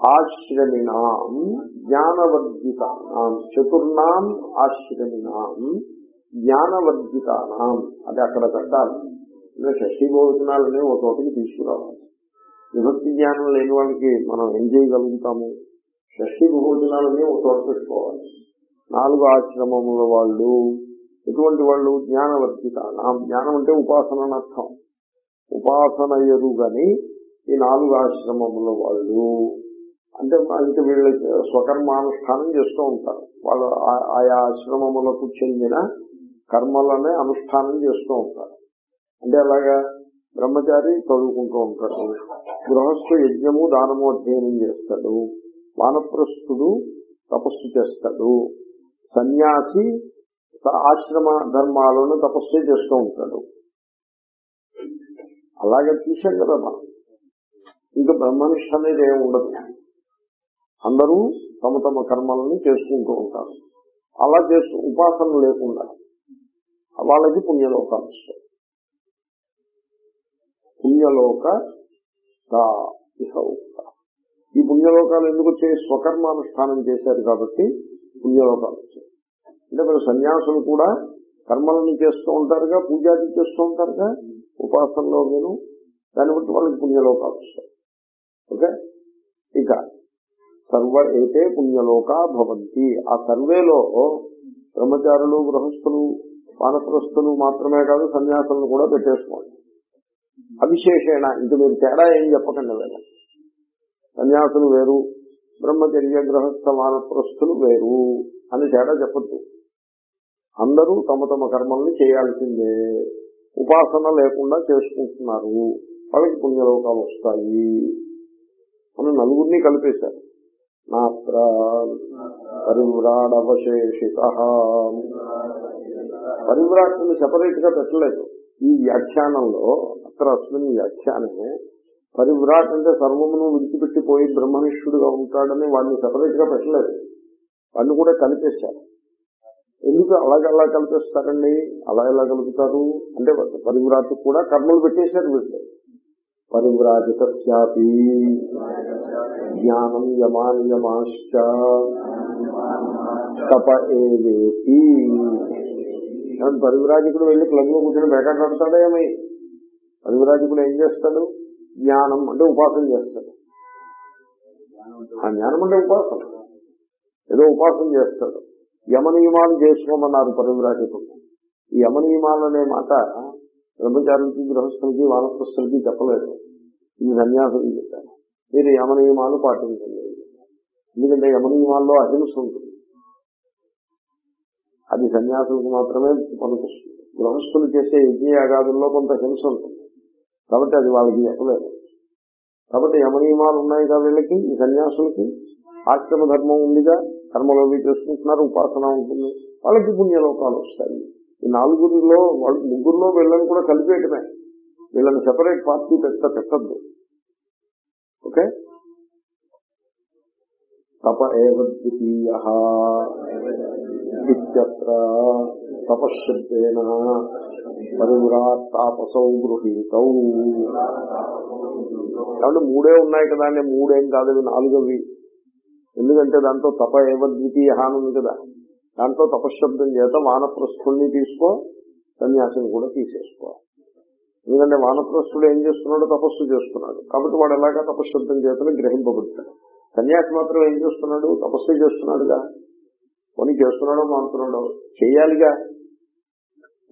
ఆశ్రమినాం జ్ఞానవర్జితానాం చతుర్నాం ఆశ్రమినాం జ్ఞానవర్జితానాం. అది అక్కడ పెట్టాలి. ఇంకా షష్ఠీ భోజనాలని ఒక చోటికి తీసుకురావాలి. విభక్తి జ్ఞానం లేని వాళ్ళకి మనం ఏం చేయగలుగుతాము? షష్ఠీ భోజనాలని ఒక చోట పెట్టుకోవాలి. నాలుగు ఆశ్రమముల వాళ్ళు ఎటువంటి వాళ్ళు? జ్ఞానవర్జితానాం. జ్ఞానం అంటే ఉపాసన అర్థం. ఉపాసన ఎరుగని ఈ నాలుగు ఆశ్రమముల వాళ్ళు అంటే ఇంకా వీళ్ళు స్వకర్మానుష్ఠానం చేస్తూ ఉంటారు. వాళ్ళు ఆ- ఆయా ఆశ్రమములకు చెందిన కర్మలనే అనుష్ఠానం చేస్తూ ఉంటారు. అంటే అలాగా బ్రహ్మచారి చదువుకుంటూ ఉంటాడు. గృహస్థు యజ్ఞము దానము అధ్యయనం చేస్తాడు. వానప్రస్థుడు తపస్సు చేస్తాడు. సన్యాసి ఆశ్రమ ధర్మాలను తపస్సు చేస్తూ ఉంటాడు. అలాగే చూసాం కదా మనం. ఇంకా బ్రహ్మనిష్ట అనేది ఏమి ఉండదు. అందరూ తమ తమ కర్మలను చేసుకుంటూ ఉంటారు. అలా చేస్తూ ఉపాసన లేకుండా వాళ్ళకి పుణ్యలోకాలు వస్తాయి. పుణ్యలోక ఇహ ఈ పుణ్యలోకాలు ఎందుకు వచ్చాయి? స్వకర్మానుష్ఠానం చేశారు కాబట్టి పుణ్యలోకాలు వచ్చాయి. అంటే మరి సన్యాసులు కూడా కర్మలను చేస్తూ ఉంటారుగా పూజాది చేస్తూ ఉంటారుగా ఉపాసనలో నేను దాన్ని బట్టి వాళ్ళకి పుణ్యలోకాలు వస్తాయి. ఓకే? ఇక సర్వ ఏతే పుణ్యలోకా భవంతి. ఆ సర్వేలో బ్రహ్మచారులు గృహస్థులు వానప్రస్థులు మాత్రమే కాదు సన్యాసులను కూడా పెట్టేసుకోండి. అవిశేషణ ఇంక మీరు తేడా ఏం చెప్పకండి వేరు సన్యాసులు వేరు బ్రహ్మచర్య గృహస్థ వానప్రస్థులు వేరు అని తేడా చెప్పద్దు. అందరూ తమ తమ కర్మల్ని చేయాల్సిందే. ఉపాసన లేకుండా చేసుకుంటున్నారు. వాళ్ళకి పుణ్యలోకాలు వస్తాయి అని నలుగురిని కలిపేశారు. నాత్ర పరివ్రాడవశేషిత పరివ్రాట్ని సెపరేట్గా పెట్టలేదు. ఈ వ్యాఖ్యానంలో అత్ర అస్మిన్ వ్యాఖ్యానమే పరివ్రాట్ అంటే సర్వమును విడిచిపెట్టిపోయి బ్రహ్మనిష్ఠుడుగా ఉంటాడని వాడిని సెపరేట్గా పెట్టలేదు. వాడిని కూడా కలిపేశారు. ఎందుకు అలాగ అలా కల్పిస్తారండి? అలా ఎలా కలుపుతారు? అంటే పరివ్రాట్ కూడా కర్మలు పెట్టేశారు వీళ్ళు. పరివ్రాజితస్యాపి జ్ఞానం యమానియమాశ్చ తప ఏవేతి పరివ్రాజకుడు వెళ్ళి క్లబ్లో కూర్చొని బేకాటాడతాడా పరివ్రాజకుడు ఏం చేస్తాడు? జ్ఞానం అంటే ఉపాసన చేస్తాడు. ఆ జ్ఞానం అంటే ఉపాసన. ఏదో ఉపాసన చేస్తాడు. యమనియమాలు చేసుకోమన్నారు పరివ్రాజకుడు. ఈ యమనియమాలు అనే మాట బ్రహ్మచారులకి గృహస్థులకి వానప్రస్థులకి చెప్పలేదు. ఇది సన్యాసులు చెప్పారు మీరు యమనియమాలు పాటించండి. ఎందుకంటే యమనియమాల్లో అహింస ఉంటుంది. అది సన్యాసులకు మాత్రమే పనికొస్తుంది. గృహస్థులు చేసే యజ్ఞయాగాదుల్లో కొంత హింస ఉంటుంది. కాబట్టి అది వాళ్ళకి చెప్పలేదు. కాబట్టి యమనియమాలు ఉన్నాయి కదా వీళ్ళకి ఈ సన్యాసులకి? ఆశ్రమ ధర్మం ఉందిగా కర్మలో చేసుకుంటున్నారు ఉపాసన ఉంటుంది. వాళ్ళకి పుణ్యలోకాలు వస్తాయి. ఈ నాలుగురిలో వాళ్ళు ముగ్గురులో వీళ్ళని కూడా కలిపేయటమే. వీళ్ళని సెపరేట్ పార్టీ పెట్ట పెట్టద్దు. ఓకే తప ఏవ ఇత్యత్ర తపశ్శబ్దేన పరివ్రాట్ తాపసౌ గృహీతౌ కాబట్టి మూడే ఉన్నాయి కదా అంటే మూడేం కాదు ఇవి నాలుగవి. ఎందుకంటే దాంతో తప ఏవద్వితీయ అని ఉంది కదా. దాంతో తపశ్శబ్దం చేత వానప్రస్థుల్ని తీసుకో సన్యాసిని కూడా తీసేసుకో. ఎందుకంటే వానప్రస్థుడు ఏం చేస్తున్నాడు తపస్సు చేస్తున్నాడు. కాబట్టి వాడు ఎలాగా తపశ్శబ్దం చేతను గ్రహింపబడతాడు. సన్యాసి మాత్రం ఏం చేస్తున్నాడు? తపస్సు చేస్తున్నాడుగా. కొని చేస్తున్నాడో మానుతున్నాడో చేయాలిగా.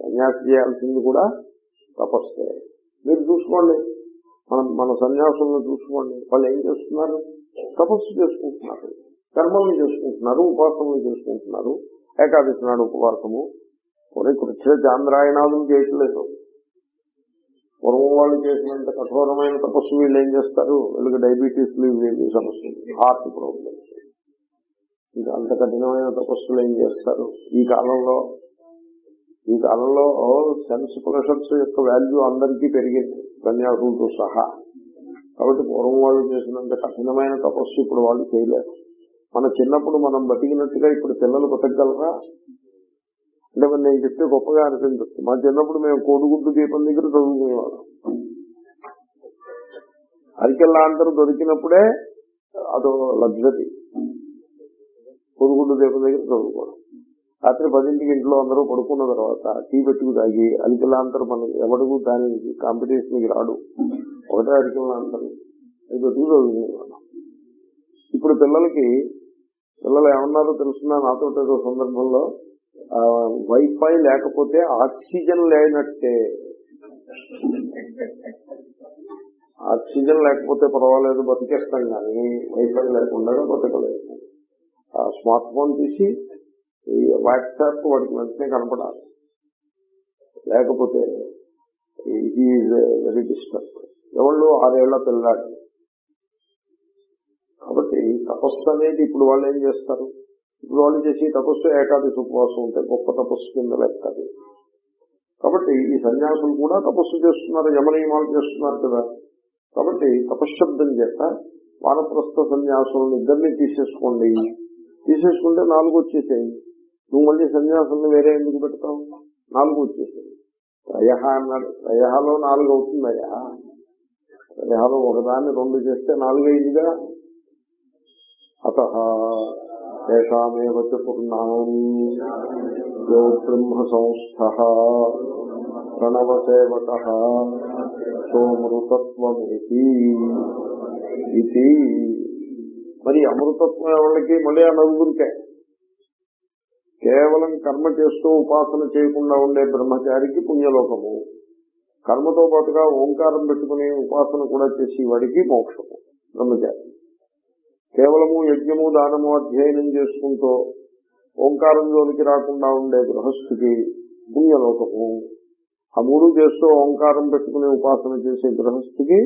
సన్యాసి చేయాల్సింది కూడా తపస్సే. మీరు చూసుకోండి. మనం మన సన్యాసులను చూసుకోండి. వాళ్ళు ఏం చేస్తున్నారు? తపస్సు చేసుకుంటున్నారు. కర్మల్ని చేసుకుంటున్నారు. ఉపాసనలు చేసుకుంటున్నారు. ఏకాదశి నాడు ఉపవాసము. కొన్ని కృత్య చాంద్రాయణాదులు చేయట్లేదు. పూర్వం వాళ్ళు చేసినంత కఠోరమైన తపస్సు వీళ్ళు ఏం చేస్తారు? వీళ్ళకి డయాబెటీస్ ఇవి సమస్య హార్ట్ ప్రాబ్లమ్స్ ఇంకా అంత కఠినమైన తపస్సులు ఏం చేస్తారు? ఈ కాలంలో ఈ కాలంలో సెన్స్ ప్రెషర్స్ యొక్క వాల్యూ అందరికీ పెరిగింది. కన్యాసులతో సహా. కాబట్టి పూర్వం వాళ్ళు చేసినంత కఠినమైన తపస్సు ఇప్పుడు వాళ్ళు చేయలేరు. మన చిన్నప్పుడు మనం బతికినట్టుగా ఇప్పుడు పిల్లలు బతకగలరా? అంటే మరి నేను చెప్తే గొప్పగా అనిపించచ్చు మా చిన్నప్పుడు మేము కోడిగుడ్డు దీపం దగ్గర చదువుకునేవాళ్ళం. అరికెల్లా అందరూ దొరికినప్పుడే అదో లగ్జరీ. కోడిగుడ్డు దీపం దగ్గర చదువుకోవడం. రాత్రి పదింటికి ఇంట్లో అందరూ పడుకున్న తర్వాత టీ పెట్టుకు తాగి అలికలాంతరం మనం ఎవడుకు దానికి కాంపిటీషన్కి రాడు. ఒకటే అలికలాంతరం అది పెట్టుకు చదువుకునేవాడు ఇప్పుడు పిల్లలకి పిల్లలు ఏమన్నారో తెలుసున్నా నాతో ఏదో సందర్భంలో వైఫై లేకపోతే ఆక్సిజన్ లేనట్టే. ఆక్సిజన్ లేకపోతే పర్వాలేదు బతికేస్తాం కానీ వైఫై లేకుండా బతకలేదు ఆ స్మార్ట్ ఫోన్ తీసి ఈ వాట్సాప్ వాడికి వెంటనే కనపడాలి. లేకపోతే ఇది వెరీ డిస్టర్బ్ ఎవళ్ళు ఆరేళ్ళ పిల్లాడు. కాబట్టి తపస్సు అనేది ఇప్పుడు వాళ్ళు ఏం చేస్తారు? ఇప్పుడు వాళ్ళు చేసి తపస్సు ఏకాదశి ఉపవాసం ఉంటే గొప్ప తపస్సు కింద లెక్కది కాబట్టి ఈ సన్యాసులు కూడా తపస్సు చేస్తున్నారు యమనియమాలు చేస్తున్నారు కదా. కాబట్టి తపశ్శబ్దం చేత వానప్రస్థ సన్యాసులను ఇద్దరిని తీసేసుకోండి. తీసేసుకుంటే నాలుగు వచ్చేసాయి. నువ్వు మళ్ళీ సన్యాసులను వేరే ఎందుకు పెడతావు? నాలుగు వచ్చేసాయి. త్రయహ అన్నాడు. త్రయహలో నాలుగు అవుతుందయ్యా. త్రయహలో ఒకదాన్ని రెండు చేస్తే నాలుగైదుగా? అత తేషామేవ చ పూర్ణాం యో బ్రహ్మ సంస్థ ప్రణవసేవక సోమృతత్వమితి ఇది మరి అమృతత్వం ఎవరికి? మళ్ళీ ఆ నలుగురికే. కేవలం కర్మ చేస్తూ ఉపాసన చేయకుండా ఉండే బ్రహ్మచారికి పుణ్యలోకము. కర్మతో పాటుగా ఓంకారం పెట్టుకుని ఉపాసన కూడా చేసి వాడికి మోక్షము. బ్రహ్మచారి. కేవలము యజ్ఞము దానము అధ్యయనం చేసుకుంటూ ఓంకారం జోలికి రాకుండా ఉండే గృహస్థుకి పుణ్యలోకము. ఆ మూడు చేస్తూ ఓంకారం పెట్టుకుని ఉపాసన చేసే గృహస్థుకి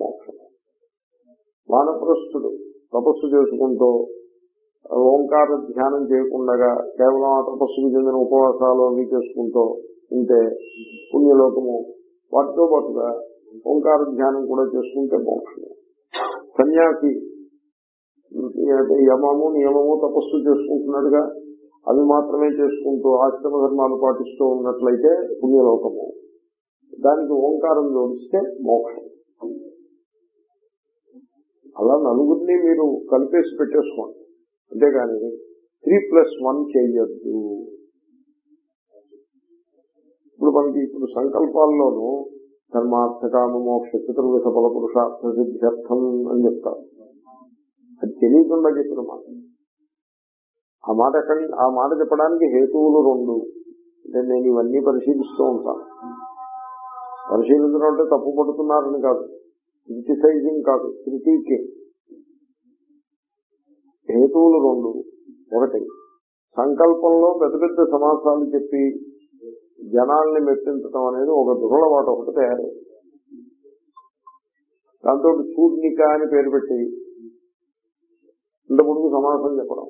మోక్షము. వానప్రస్థుడు తపస్సు చేసుకుంటూ ఓంకార ధ్యానం చేయకుండా కేవలం ఆ తపస్సుకు చెందిన ఉపవాసాలు అవి చేసుకుంటూ ఉంటే పుణ్యలోకము వాటితో పాటుగా ఓంకార ధ్యానం కూడా చేసుకుంటే మోక్షము. సన్యాసి యమము నియమము తపస్సు చేసుకుంటున్నాడుగా అవి మాత్రమే చేసుకుంటూ ఆశ్రమ ధర్మాలు పాటిస్తూ ఉన్నట్లయితే పుణ్యలోకము. దానికి ఓంకారం జోడిస్తే మోక్షం. అలా నలుగురిని మీరు కలిపేసి పెట్టేసుకోండి. అంతేగాని త్రీ ప్లస్ వన్ చేయొద్దు. ఇప్పుడు మనకి ఇప్పుడు సంకల్పాల్లోనూ ధర్మార్థ కామ మోక్ష చతుర్విధ ఫల పురుషార్థ సిద్ధ్యర్థం అని చెప్తారు. అది తెలియకుండా చెప్పిన మాట. ఆ మాట ఎక్కడి ఆ మాట చెప్పడానికి హేతువులు రెండు. అంటే నేను ఇవన్నీ పరిశీలిస్తూ ఉంటాను. పరిశీలించడం అంటే తప్పు పడుతున్నారని కాదు. క్రిటిసైజింగ్ కాదు క్రిటికి హేతువులు రెండు. ఒకటి సంకల్పంలో పెద్ద పెద్ద సమాసాలు చెప్పి జనాల్ని మెప్పించడం అనేది ఒక దురలవాటు ఒకటి తయారు దాంతో చూడ్నిక అని పేరు పెట్టి ఇంత ముందుకు సమాసం చెప్పడం.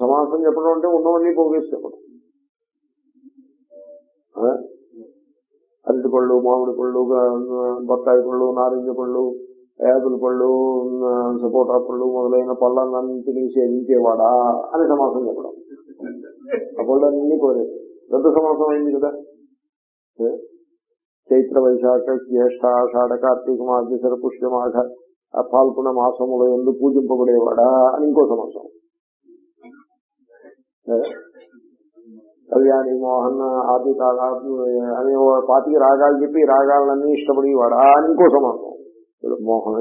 సమాసం చెప్పడం అంటే ఉన్నవన్నీ పోగేసి చెప్పడం. ఆ? అరటి పళ్ళు మామిడి పళ్ళు బత్తాయి పళ్ళు నారింజ పళ్ళు యాపిల్ పళ్ళు సపోటా పళ్ళు మొదలైన పళ్ళన్నీ సేవించేవాడా అని సమాసం చెప్పడం. ఆ పళ్ళన్నీ కోరేది. పెద్ద సమాసం అయింది కదా. చైత్ర వైశాఖ జ్యేష్ఠ ఆషాఢ కార్తీక మార్గశర పుష్యమాఘ ఆ మాసములో ఎందుకు పూజింపబడేవాడా అని ఇంకో సమాసం. కళ్యాణి మోహన్ ఆది తాగా అని ఓ పాతికి రాగాలు చెప్పి రాగాలన్నీ ఇష్టపడేవాడా అని ఇంకో సమాసం. మోహన్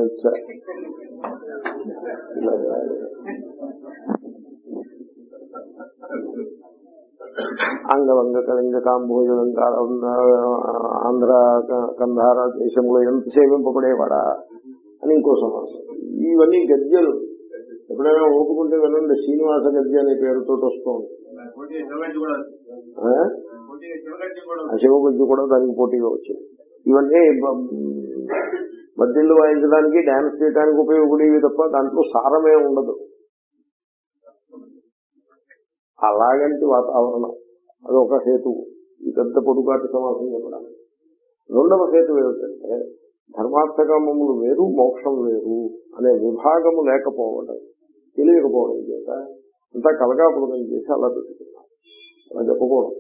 అంగవంగ కళింగ కాంభోజనం ఆంధ్ర కంధార దేశంలో ఎంత సేవింపబడేవాడా? అని ఇంకో సమాసం. ఇవన్నీ గద్యలు. ఎప్పుడైనా ఓపుకుంటే వినండి శ్రీనివాస గద్య అనే పేరుతో వస్తూ ఉంటుంది కూడా దానికి పోటీగా వచ్చింది. ఇవన్నీ బ- వాయించడానికి డాన్స్ చేయడానికి ఉపయోగపడేవి తప్ప దాంట్లో సారమే ఉండదు. అలాగంటి వాతావరణం. అదొక హేతువు. ఈ పెద్ద పొడుగాటి సమాసం చెప్పడానికి. రెండవ హేతు ఏమిటంటే ధర్మార్థకామములు వేరు మోక్షం వేరు అనే విభాగము లేకపోవడం తెలియకపోవడం చేత అంతా కలగాపులకం చేసి అలా పెట్టుకున్నాం. అలా చెప్పకూడదు.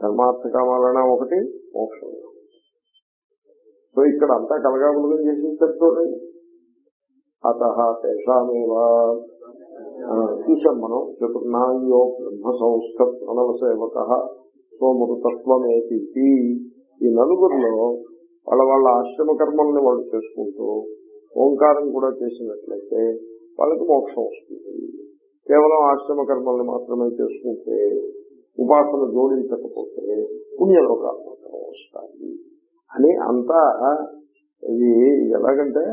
ధర్మార్థకామాలన ఒకటి మోక్షం సో ఇక్కడ అంతా కలగాపులకం చేసి చూడండి అత తేషామేవా. చూసాం మనం చతుర్నాయో బ్రహ్మ సంస్థ ప్రణవ సేవక సోమృతత్వమేతి ఈ నలుగురిలో వాళ్ళ వాళ్ళ ఆశ్రమ కర్మల్ని వాళ్ళు చేసుకుంటూ ఓంకారం కూడా చేసినట్లయితే వాళ్ళకి మోక్షం వస్తుంది. కేవలం ఆశ్రమ కర్మల్ని మాత్రమే చేసుకుంటే ఉపాసన జోడించకపోతే పుణ్యలోకాలు మాత్రం వస్తాయి. అని అంతా ఇది ఎలాగంటే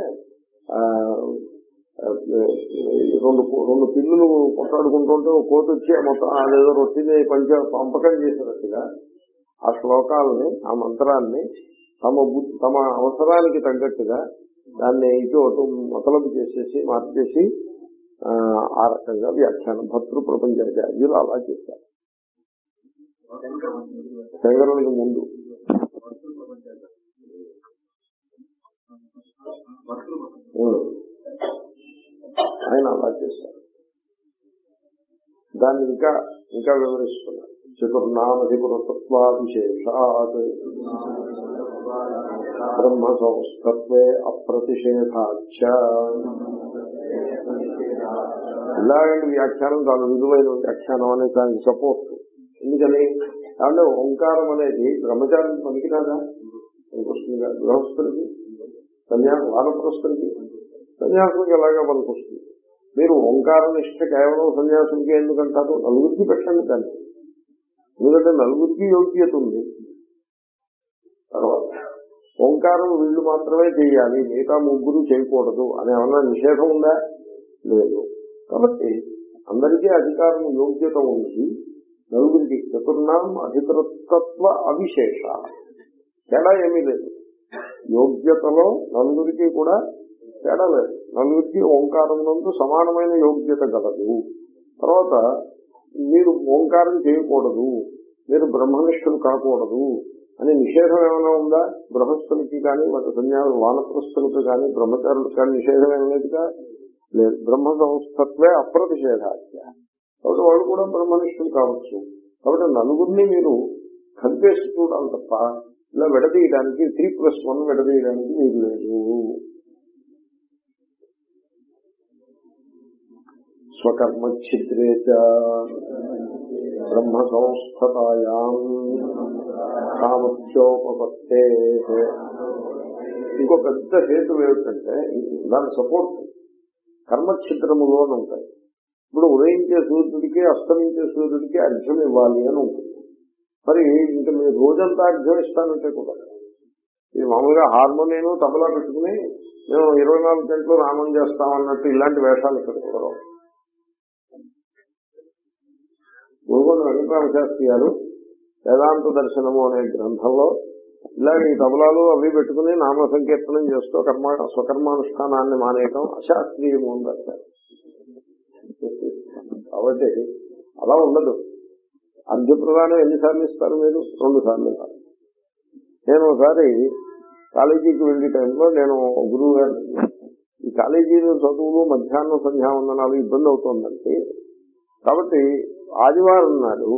రెండు రెండు పిల్లులు కొట్లాడుకుంటుంటే ఒక కోతి వచ్చి ఆ మొత్తం అదేదో రొట్టిని పంచ పంపకం చేసినట్టుగా ఆ శ్లోకాలని ఆ మంత్రాన్ని తమ తమ అవసరానికి తగ్గట్టుగా దాన్ని ఇటు అటు మొదలపు చేసేసి మార్చేసి ఆ, రకంగా వ్యాఖ్యానం భర్తృ ప్రపంచాచార్యులు అలా చేశారు. శంకరునికి ముందు. ఆయన అలా చేశారు. దాన్ని ఇంకా ఇంకా వివరిస్తున్నారు. చతుర్నామధిపురతత్వాభిశేషాత్ బ్రహ్మ సంస్కృత్వే అప్రతిషేధాచ ఇలాంటి వ్యాఖ్యానం చాలా విలువైన వ్యాఖ్యానం అనేది దానికి సపోర్ట్ ఎందుకని? అంటే ఓంకారం అనేది బ్రహ్మచారం పనికిరాదా పనికొస్తుంది కదా గృహస్థుడికి? సన్యాసం వానప్రస్తుడికి సన్యాసులకి ఎలాగా పనికొస్తుంది మీరు ఓంకార నిష్ట కేవలం సన్యాసులకి ఎందుకంటారు? నలుగురికి పెట్టండి దాన్ని. ఎందుకంటే నలుగురికి యోగ్యత ఉంది. తర్వాత ఓంకారం వీళ్ళు మాత్రమే చేయాలి మిగతా ముగ్గురు చేయకూడదు అని ఏమన్నా నిషేధం ఉందా? లేదు. కాబట్టి అందరికీ అధికారం యోగ్యత ఉంది నలుగురికి చతుర్నాం అధికృతత్వ అవిశేష. తేడా ఏమీ లేదు. యోగ్యతలో నలుగురికి కూడా తేడా లేదు. నలుగురికి ఓంకారం నందు సమానమైన యోగ్యత గలదు. తర్వాత మీరు ఓంకారం చేయకూడదు మీరు బ్రహ్మనిష్ఠులు కాకూడదు అని నిషేధం ఏమైనా ఉందా? గృహస్థులకి కానీ వాటి సన్యాసు వానప్రస్థులకు కానీ బ్రహ్మచారులకు కానీ నిషేధం ఏమైనదిగా లేదు. బ్రహ్మ సంస్థత్వే అప్రతిషేధాఖ్య కాబట్టి వాళ్ళు కూడా బ్రహ్మనిష్ఠులు కావచ్చు. కాబట్టి నలుగురిని మీరు కలిపేసి చూడాలి తప్ప ఇలా విడదీయడానికి త్రీ ప్లస్ వన్ విడదీయడానికి మీరు లేదు. స్వకర్మ ఛిద్రే బ్రహ్మ సంస్థతాయాం కామత్యోపత్తే ఇంకో పెద్ద హేతు ఏమిటంటే దాని సపోర్ట్ కర్మక్షిద్రములు అని ఉంటాయి ఇప్పుడు ఉదయించే సూర్యుడికి అస్తమించే సూర్యుడికి అర్ఘ్యం ఇవ్వాలి అని ఉంటుంది. మరి ఇంకా మీరు రోజంతా అర్ఘ్యం ఇస్తానంటే కూడా ఇది మామూలుగా హార్మోనియం తబలా పెట్టుకుని మేము ఇరవై నాలుగు గంటలు నామం చేస్తామన్నట్టు ఇలాంటి వేషాలు ఇక్కడ కుదరవు. గురుగొండ వెంకటరామ శాస్త్రి గారు వేదాంత దర్శనము అనే గ్రంథంలో ఇలాగ ఈ తబలాలు అవి పెట్టుకుని నామ సంకీర్తనం చేస్తూ కర్మ స్వకర్మానుష్ఠానాన్ని మానేయటం అశాస్త్రీయము అని రాశారు. కాబట్టి అలా ఉండదు. అర్ఘ్యప్రదానం ఎన్నిసార్లు ఇస్తారు మీరు? రెండు సార్లు ఇవ్వాలి నేను ఒకసారి కాలేజీకి వెళ్ళే టైంలో నేను గురువు గారు ఈ కాలేజీలో చదువులు మధ్యాహ్నం సంధ్యావందనాలు ఇబ్బంది అవుతుందంటే కాబట్టి ఆదివారం నాడు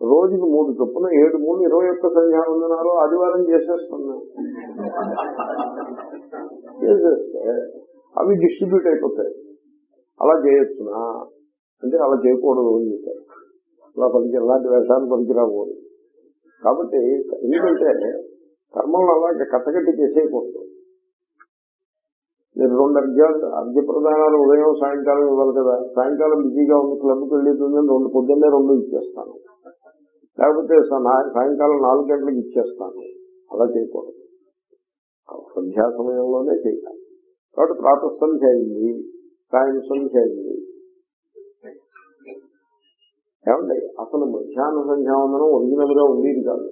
రోజుకి మూడు చొప్పున ఏడు మూడు ఇరవై ఒక్క సంధ్యావందనాలు ఆదివారం చేసేస్తున్నాను చేసేస్తే అవి డిస్ట్రిబ్యూట్ అయిపోతాయి. అలా చేయొచ్చునా? అంటే అలా చేయకూడదు అని చెప్పారు. అలా పనికి ఎలాంటి వేషాలు పనికిరాకూడదు కాబట్టి ఎందుకంటే కర్మలను అలాగే కట్టగట్టి చేసేయకూడదు. మీరు రెండు అర్ఘ్యాలు అర్ఘ్య ప్రధానాలు ఉదయం సాయంకాలం ఇవ్వాలి కదా. సాయంకాలం బిజీగా ఉంది క్లబ్కి వెళ్ళేది రెండు పొద్దున్నే రెండు ఇచ్చేస్తాను. లేకపోతే సాయంకాలం నాలుగు గంటలకు ఇచ్చేస్తాను. అలా చేయకూడదు. సంధ్యా సమయంలోనే చేయాలి. కాబట్టి ప్రాత సంధ్య అయింది సాయం సంధ్య అయింది. ఏమండి? అసలు మధ్యాహ్న సంధ్యావందనం ఒరిజినల్గా ఉండేది కాదు.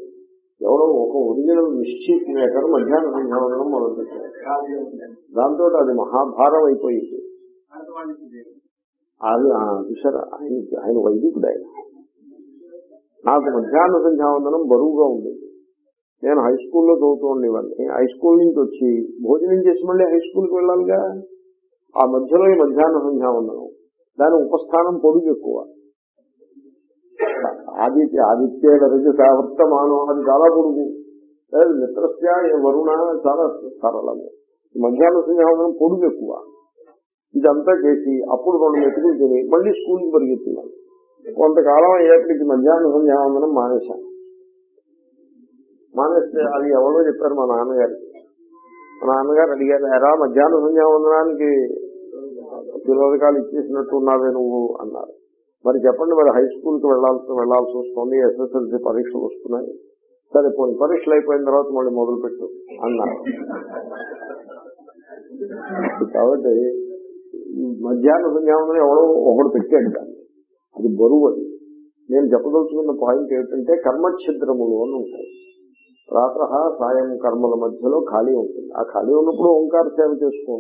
ఎవరో ఒక ఒరిజినల్ మిస్చీఫ్ మేకర్ మధ్యాహ్న సంధ్యావందనం మొదలుపెట్టారు. దాంతో అది మహాభారం అయిపోయింది. అది చూసారా? ఆయన ఆయన వైదికుడు ఆయన. నాకు మధ్యాహ్న సంధ్యావందనం బరువుగా ఉండేది నేను హై స్కూల్లో చదువుతూ ఉండేవాడిని. హై స్కూల్ నుంచి వచ్చి భోజనం చేసి మళ్ళీ హై స్కూల్కి వెళ్ళాలిగా? ఆ మధ్యలో ఈ మధ్యాహ్న సంధ్యావందనం. దాని ఉపస్థానం పొడుగు ఎక్కువ. ఆదిత్య ఆదిత్య రజసావర్తమానం అది చాలా పొడుగు. లేదు మిత్రస్య వరుణ చాలా సరళము. మధ్యాహ్న సంధ్యావందనం పొడుగు ఎక్కువ. ఇదంతా చేసి అప్పుడు రెండు మెతుకులు తిని మళ్ళీ స్కూల్కి పరిగెత్తున్నాను కొంతకాలం అయ్యేప్పటికి మధ్యాహ్న సంధ్యావందనం మానేశాను. మానేస్తే అది ఎవరో చెప్పారు మా నాన్నగారికి మా నాన్నగారు అడిగారు ఎరా మధ్యాహ్న సంధ్యావందనానికి శిరోధకాలు ఇచ్చేసినట్టు ఉన్నావే నువ్వు అన్నారు. మరి చెప్పండి మరి హై స్కూల్కి వెళ్ళాల్సి వెళ్ళాల్సి వస్తుంది ఎస్ఎస్ఎల్సీ పరీక్షలు వస్తున్నాయి. సరే పోనీ పరీక్షలు అయిపోయిన తర్వాత మళ్ళీ మొదలు పెట్టు అన్నారు. కాబట్టి మధ్యాహ్న సంధ్యావందనం ఎవడో ఒకడు పెట్టాడు. దాన్ని అది బరువు అది. నేను చెప్పదలుచుకున్న పాయింట్ ఏమిటంటే కర్మఛిద్రములు అని ఉంటాయి. ప్రాత సాయం కర్మల మధ్యలో ఖాళీ ఉంటుంది. ఆ ఖాళీ ఉన్నప్పుడు ఓంకార సేవ చేసుకో.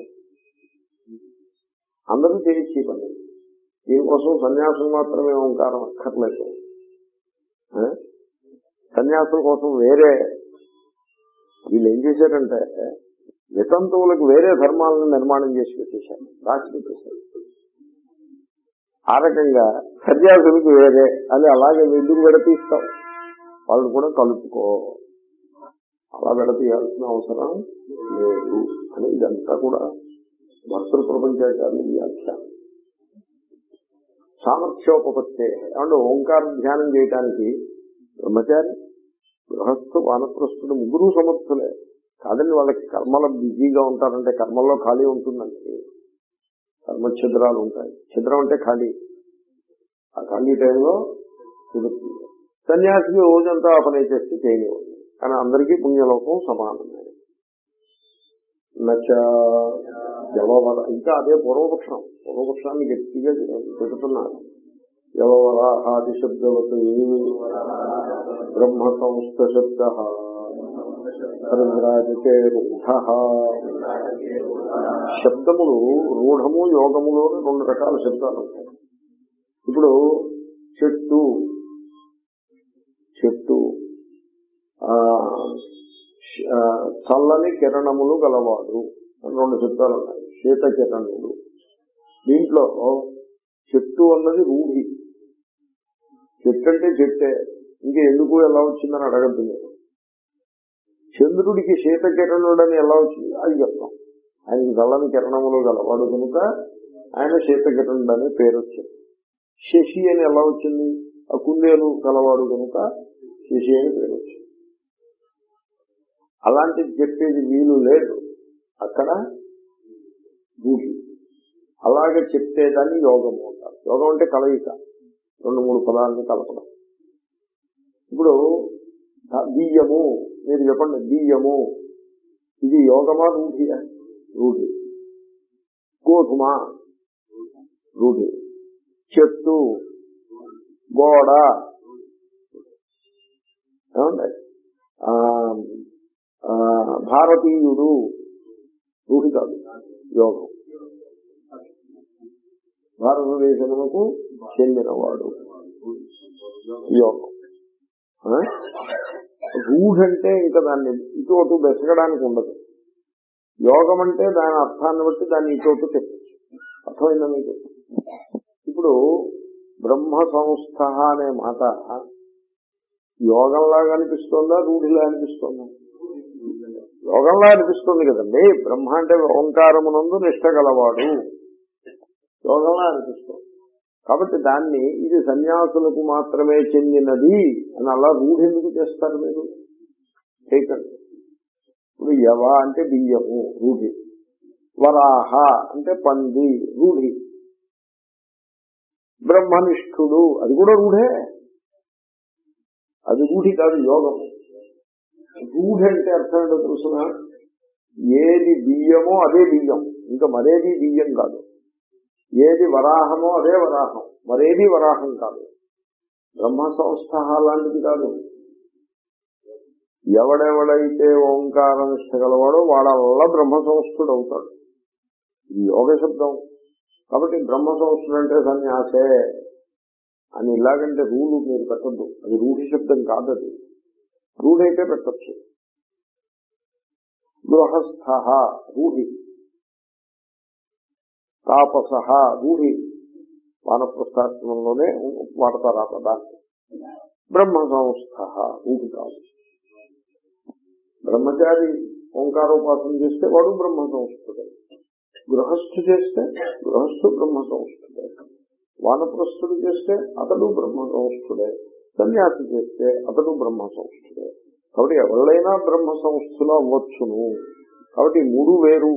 అందరూ చేయొచ్చు పని దీనికోసం సన్యాసం మాత్రమే ఓంకారం అక్కర్లేదు. సన్యాసం సన్యాసుల కోసం వేరే వీళ్ళు ఏం చేశారంటే వితంతువులకు వేరే ధర్మాలను నిర్మాణం చేసి పెట్టేశారు. రాసి పెట్టేశారు ఆ రకంగా సన్యాసులకు వేరే అని అలాగే ఎందుకు విడతీస్తాం వాళ్ళు కూడా కలుపుకో. అలా విడతీయాల్సిన అవసరం లేదు అని ఇదంతా కూడా భక్తుల ప్రపంచాచార్య వ్యాఖ్యానం సామర్థ్యోపత్తే అంటే ఓంకార ధ్యానం చేయటానికి బ్రహ్మచారి గృహస్థు వానప్రస్థుడు ముగ్గురు సమర్థులే. కాదండి వాళ్ళకి కర్మల బిజీగా ఉంటారంటే కర్మల్లో ఖాళీ ఉంటుందండి. కర్మ ఛిద్రాలు ఉంటాయి. ఛిద్రం అంటే ఖాళీ. ఆ ఖాళీ టైంలో కుదురుతుంది సన్యాసికి రోజంతా ఆ పని చేస్తే చేయనివ్వండి కానీ అందరికీ పుణ్యలోకం సమానమే నచ యవవర ఇంకా అదే పూర్వపక్షం. పూర్వపక్షాన్ని గట్టిగా పెడుతున్నారు యవవరాహాది శబ్దవత్ బ్రహ్మ సంస్థ శబ్ద హరిరాజకే శబ్దములు రూఢము యోగములు అని రెండు రకాల శబ్దాలు ఇప్పుడు చెట్టు చెట్టు ఆ, చల్లని కిరణములు గలవాడు అని రెండు శబ్దాలు ఉన్నాయి శీత కిరణములు. దీంట్లో చెట్టు అన్నది రూఢి. చెట్టు అంటే చెట్టే. ఇంకా ఎందుకు ఎలా వచ్చిందని అడగద్దు మీరు. చంద్రుడికి శీత కిరణుడు అని ఎలా వచ్చింది? అది చెప్తాం. ఆయనకి చల్లని కిరణములు గలవాడు కనుక ఆయన శీతకిరణుడు అనే పేరు వచ్చింది. శశి అని ఎలా వచ్చింది? ఆ కుందేలు గలవాడు కనుక శశి అని పేరు వచ్చింది. అలాంటిది చెప్పేది వీలు లేదు. అక్కడ రూఢి అలాగే చెప్పేదాన్ని యోగం అంటారు. యోగం అంటే కలయిక. రెండు మూడు పదాలను కలపడం. ఇప్పుడు బియ్యము మీరు చెప్పండి బియ్యము ఇది యోగమా రూఢియా? రూఢి. గోధుమ. రూఢి. చెట్టు. గోడ. ఏమండి? భారతీయుడు. రూఢి కాదు. యోగం. భారతదేశమునకు చెందినవాడు. యోగం. రూఢ్ అంటే ఇంకా దాన్ని ఇటు అటు బెసగడానికి ఉండదు. యోగం అంటే దాని అర్థాన్ని బట్టి దాన్ని ఇటు అటు చెప్పచ్చు. అర్థమైందా మీకు? ఇప్పుడు బ్రహ్మ సంస్థ అనే మాట యోగంలాగా అనిపిస్తోందా? రూఢిలా అనిపిస్తోందా? యోగంలా అనిపిస్తుంది కదండి. బ్రహ్మ అంటే ఓంకారమునందు నిష్ట గలవాడు. యోగంలా అనిపిస్తుంది. కాబట్టి దాన్ని ఇది సన్యాసులకు మాత్రమే చెందినది అని అలా రూఢెందుకు చేస్తారు మీరు? చేయకండి ఇప్పుడు యవ అంటే బియ్యము రూఢి. వరాహ అంటే పంది రూఢి. బ్రహ్మనిష్ఠుడు అది కూడా రూఢే? అది రూఢి కాదు యోగం. రూఢి అంటే అర్థం ఏంటో తెలుసిన? ఏది బియ్యమో అదే బియ్యం. ఇంకా మరేది బియ్యం కాదు. ఏది వరాహమో అదే వరాహం. మరేది వరాహం కాదు. బ్రహ్మ సంస్థ లాంటిది కాదు. ఎవడెవడైతే ఓంకార నిష్ట గలవాడో వాడల్లా బ్రహ్మ సంస్థుడు అవుతాడు ఇది యోగ శబ్దం. కాబట్టి బ్రహ్మ సంస్థుడు అంటే సన్యాసే అని ఇలాగంటే రూలు మీరు పెట్టద్దు. అది రూఢి శబ్దం కాదు అది రూఢైతే పెట్టచ్చు. గృహస్థ రూఢి. తాపస రూఢి వానప్రస్థాశ్రమంలోనే వాడతారు ఆ పదాన్ని బ్రహ్మ సంస్థ రూఢి కాదు. బ్రహ్మచారి ఓంకారోపాసన చేస్తే వాడు బ్రహ్మ సంస్థుడే గృహస్థు చేస్తే గృహస్థు బ్రహ్మ సంస్థుడే వానప్రస్థుడు చేస్తే అతడు బ్రహ్మ సంస్థుడే సన్యాసి చేస్తే అతడు బ్రహ్మ సంస్థుడే కాబట్టి ఎవరైనా బ్రహ్మ సంస్థలు అవ్వచ్చును. కాబట్టి మూడు వేరు.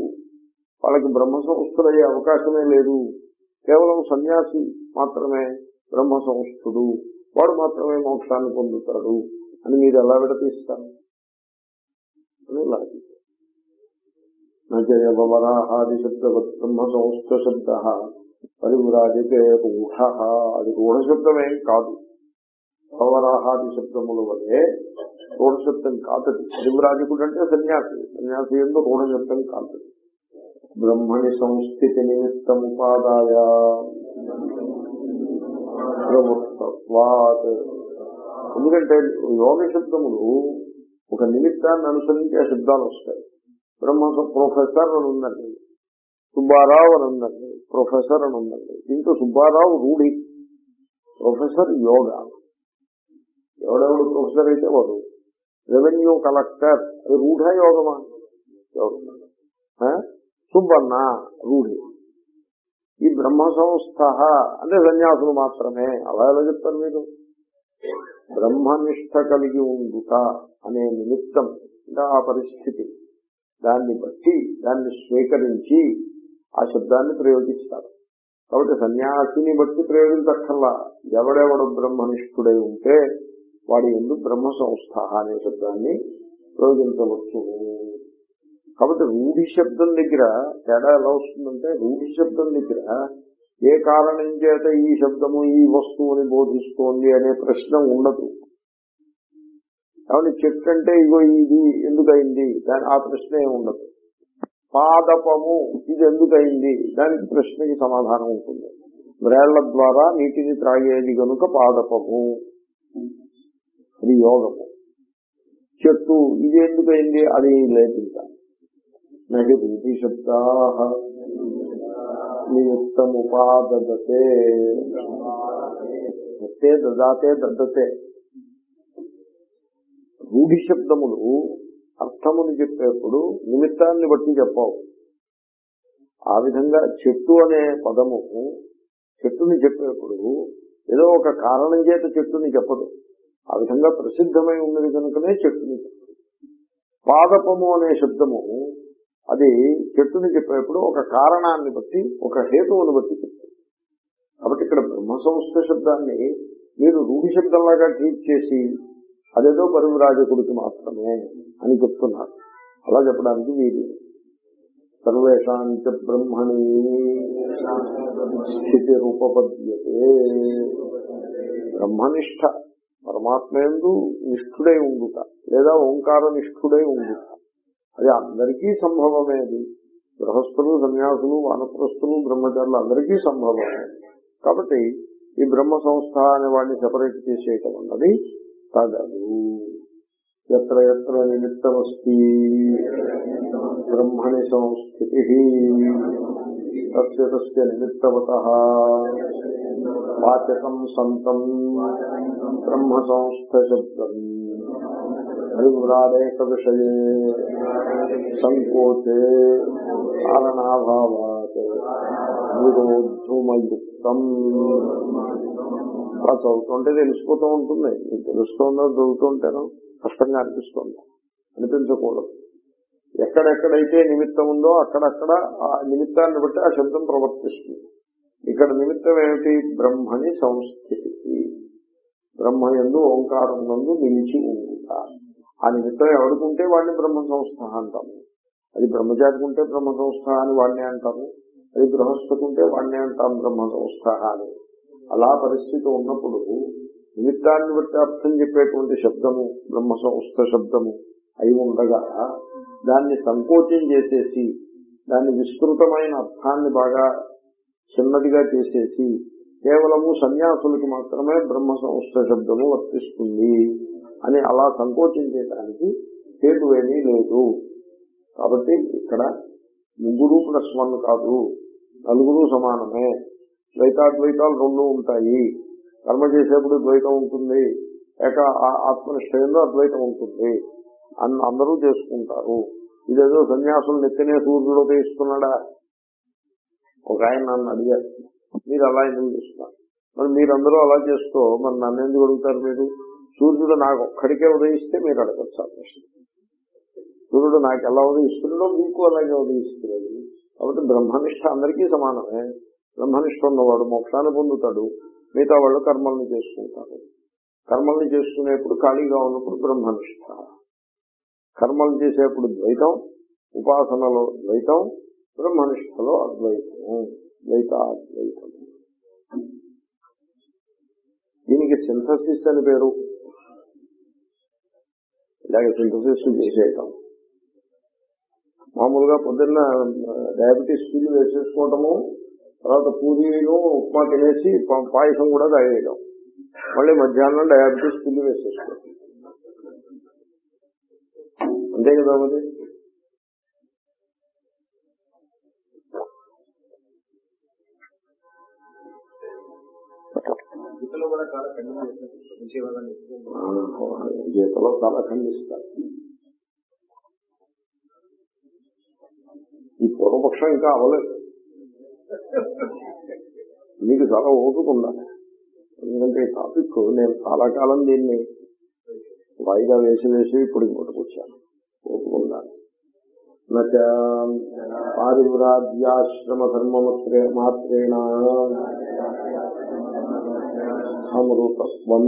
వాళ్ళకి బ్రహ్మ సంస్థుడయ్యే అవకాశమే లేదు. కేవలం సన్యాసి మాత్రమే బ్రహ్మ సంస్థుడు వాడు మాత్రమే మోక్షాన్ని పొందుతాడు అని మీరు ఎలా విడతీస్తారు? అని నజయవరాహాది శబ్దవత్ బ్రహ్మ సంస్థ శబ్ద పరివ్రాజకే రూఢ. అది రూఢ శబ్దమేం కాదు. భవరాహాది శబ్దముల వలె రూఢ శబ్దం కాదది. పరివ్రాజకుడు అంటే సన్యాసి. సన్యాసి ఎందుకు రూఢ శబ్దం కాదది. బ్రహ్మణి సంస్థితి నిమిత్తముపాదాయ ప్రవృత్తత్వాత్ ఎందుకంటే యోగ శబ్దములు ఒక నిమిత్తాన్ని అనుసరించి ఆ శబ్దాలు వస్తాయి. బ్రహ్మ ప్రొఫెసర్ అని ఉందండి. సుబ్బారావు అని ఉందండి. ప్రొఫెసర్ అని ఉందండి. దీంట్లో సుబ్బారావు రూఢి. ప్రొఫెసర్ యోగ. ఎవడెవడు ప్రొఫెసర్ అయితే వాడు. రెవెన్యూ కలెక్టర్ అది రూఢ యోగమా యోగమా సుబ్బన్న రూఢి. ఈ బ్రహ్మ సంస్థ అంటే సన్యాసులు మాత్రమే. అలా ఎలా చెప్తారు మీరు? బ్రహ్మనిష్ట కలిగి ఉండుట అనే నిమిత్తం అంటే ఆ పరిస్థితి. దాన్ని బట్టి దాన్ని స్వీకరించి ఆ శబ్దాన్ని ప్రయోగిస్తారు. కాబట్టి సన్యాసిని బట్టి ప్రయోగించక్కర్లా. ఎవడెవడు బ్రహ్మనిష్ఠుడై ఉంటే వాడి ఎందు బ్రహ్మ సంస్థ అనే శబ్దాన్ని ప్రయోగించవచ్చు. కాబట్టి రూఢి శబ్దం దగ్గర తేడా ఎలా వస్తుందంటే రూఢి శబ్దం దగ్గర ఏ కారణం చేత ఈ శబ్దము ఈ వస్తువుని బోధిస్తోంది అనే ప్రశ్న ఉండదు. కాబట్టి చెట్టు అంటే ఇగో ఇది ఎందుకయింది దాని ఆ ప్రశ్న ఏమి ఉండదు. పాదపము ఇది ఎందుకయింది దానికి ప్రశ్నకి సమాధానం ఉంటుంది. వ్రేళ్ళ ద్వారా నీటిని త్రాగేది కనుక పాదపము. అది యోగము. చెట్టు ఇది ఎందుకయింది అది లేపించ నహి రూపి శబ్దా నిమిత్తముపాదతే దత్తే దదాతే దద్దతే. రూఢి శబ్దములు అర్థముని చెప్పేప్పుడు నిమిత్తాన్ని బట్టి చెప్పావు. ఆ విధంగా చెట్టు అనే పదము చెట్టుని చెప్పేప్పుడు ఏదో ఒక కారణం చేత చెట్టుని చెప్పదు. ఆ విధంగా ప్రసిద్ధమై ఉన్నది కనుకనే చెట్టుని చెప్పదు. పాదపము అనే శబ్దము అది చెట్టుని చెప్పేప్పుడు ఒక కారణాన్ని బట్టి ఒక హేతువుని బట్టి చెప్తుంది కాబట్టి ఇక్కడ బ్రహ్మ సంస్థ శబ్దాన్ని మీరు రూఢి శబ్దంలాగా ట్రీట్ చేసి అదేదో పరివిరాజకుడికి మాత్రమే అని చెప్తున్నారు. అలా చెప్పడానికి వీలు సర్వేషాంచ బ్రహ్మణి స్థితి రూపపద్యతే. బ్రహ్మనిష్ట పరమాత్మయందు నిష్ఠుడై ఉండుట లేదా ఓంకార నిష్ఠుడై ఉండుట. అది అందరికీ సంభవమేది. గృహస్థులు సన్యాసులు వానప్రస్థులు బ్రహ్మచారులు అందరికీ సంభవమే. కాబట్టి ఈ బ్రహ్మ సంస్థ అనే వాడిని సెపరేట్ చేసేయటం అన్నది తగదు ఎత్ర ఎత్ర నిమిత్తమస్తి బ్రహ్మణి సంస్థితి తస్య తస్య నిమిత్తవత వాచకం సంతం బ్రహ్మ సంస్థ శబ్దం. అభివ్రాడేక విషయ సంకోచే కారణాభావాత్ నిరోధుమయుక్తం అలా చదువుతుంటే తెలిసిపోతూ ఉంటుంది. మీకు తెలుస్తుందో చదువుతుంటేనో కష్టంగా అనిపిస్తుంది. అనిపించకూడదు. ఎక్కడెక్కడైతే నిమిత్తం ఉందో అక్కడక్కడ ఆ నిమిత్తాన్ని బట్టి ఆ శబ్దం ప్రవర్తిస్తుంది. ఇక్కడ నిమిత్తం ఏమిటి? బ్రహ్మని సంస్థితికి. బ్రహ్మ ఎందు ఓంకారం నందు నిలిచి ఉండుట. ఆ నిమిత్తం ఎవడుకుంటే వాడిని బ్రహ్మ సంస్థ అంటాము అది బ్రహ్మచారికుంటే బ్రహ్మ సంస్థ అని వాడిని అంటాము. అది గృహస్థకుంటే వాడిని అంటాం బ్రహ్మ సంస్థ అని అలా పరిస్థితి ఉన్నప్పుడు నిమిత్తాన్ని బట్టి అర్థం చెప్పేటువంటి శబ్దము బ్రహ్మ సంస్థ శబ్దము అయి ఉండగా దాన్ని సంకోచం చేసేసి దాన్ని విస్తృతమైన అర్థాన్ని బాగా చిన్నదిగా చేసేసి కేవలము సన్యాసులకి మాత్రమే బ్రహ్మ సంస్థ శబ్దము వర్తిస్తుంది. అని అలా సంకోచం చేయడానికి హేతువేమీ లేదు. కాబట్టి ఇక్కడ ముగ్గురు ప్లస్ వన్ కాదు నలుగురు సమానమే. ద్వైతాద్వైతాలు రెండు ఉంటాయి. కర్మ చేసేప్పుడు ద్వైతం ఉంటుంది. లేక ఆ- ఆత్మనిష్టయంలో అద్వైతం ఉంటుంది. అని అందరూ చేసుకుంటారు. ఇదేదో సన్యాసులు నెత్తనే సూర్యుడు ఉపయోగిస్తున్నాడా ఒక ఆయన నన్ను అడిగారు. మీరు అలా ఎందుకు చేస్తున్నారు? మరి మీరందరూ అలా చేస్తూ మరి నన్ను ఎందుకు అడుగుతారు మీరు? సూర్యుడు నాకు ఒక్కడికే ఉదయిస్తే మీరు అడగచ్చు ఆ ప్రశ్న. సూర్యుడు నాకు ఎలా ఉదయిస్తున్నాడో మీకు అలాగే ఉదయిస్తున్నాడు కాబట్టి బ్రహ్మనిష్ట అందరికీ సమానమే. బ్రహ్మనిష్ట ఉన్నవాడు మోక్షాన్ని పొందుతాడు. మిగతా వాళ్ళు కర్మల్ని చేసుకుంటారు. కర్మల్ని చేసుకునేప్పుడు ఖాళీగా ఉన్నప్పుడు బ్రహ్మనిష్ట. కర్మలు చేసేప్పుడు ద్వైతం ఉపాసనలో ద్వైతం బ్రహ్మనిష్టలో అద్వైతము. ద్వైతాద్వైతము. దీనికి సింథసిస్ అని పేరు. ఇలాగే సింథసిస్ చేసేయటం. మామూలుగా పొద్దున్న డయాబెటీస్ సూది వేసేసుకోవటము తర్వాత పూజీలు ఉప్మా తినేసి పా- పాయసం కూడా తాగేయడం మళ్ళీ మధ్యాహ్నం డయాబెటీస్ పిల్లి వేసేసుకోవటం. అంతే కదా మరి? కూడా చాలా గీతలో చాలా ఖండిస్తారు. ఈ పూర్వపక్షం ఇంకా అవలేదు మీకు చాలా ఓపిక ఎందుకంటే ఈ టాపిక్ నేను చాలా కాలం దీన్ని వాయిదా వేసి వేసి ఇప్పుడు పట్టుకొచ్చాను ఓపిక ఉండాలి పారివ్రాజ్యాశ్రమ ధర్మ మాత్రేణ. అమృతత్వం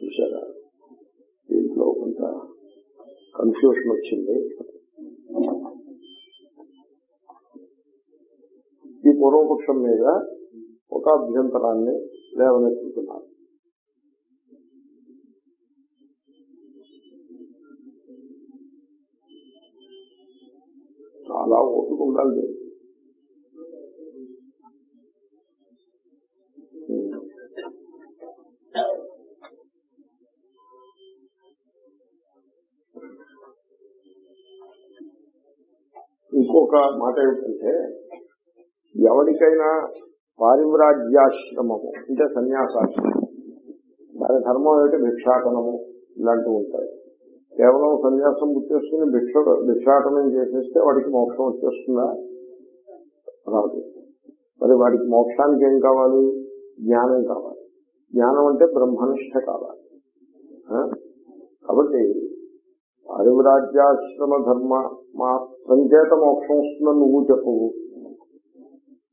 చూసారా దీంట్లో కొంత కన్ఫ్యూషన్ వచ్చింది. ఈ పూర్వపక్షం మీద ఒక అభ్యంతరాన్ని లేవనెత్తుతున్నారు. చాలా ఓపిక ఉండాలి దీనికి. ఇంకొక మాట ఏమిటంటే ఎవరికైనా పారివ్రాజ్యాశ్రమము అంటే సన్యాసాశ్రమం దాని ధర్మం ఏమిటి భిక్షాటనము ఇలాంటివి ఉంటాయి కేవలం సన్యాసం గుర్తేసుకుని భిక్ష భిక్షాటనం చేసేస్తే వాడికి మోక్షం వచ్చేస్తుందా? రాదు. మరి వాడికి మోక్షానికి ఏం కావాలి? జ్ఞానం కావాలి. జ్ఞానం అంటే బ్రహ్మనిష్ట కావాలి. ఆ? కాబట్టి పారివ్రాజ్యాశ్రమ ధర్మ మా చేత మోక్షం వస్తుందని నువ్వు చెప్పవు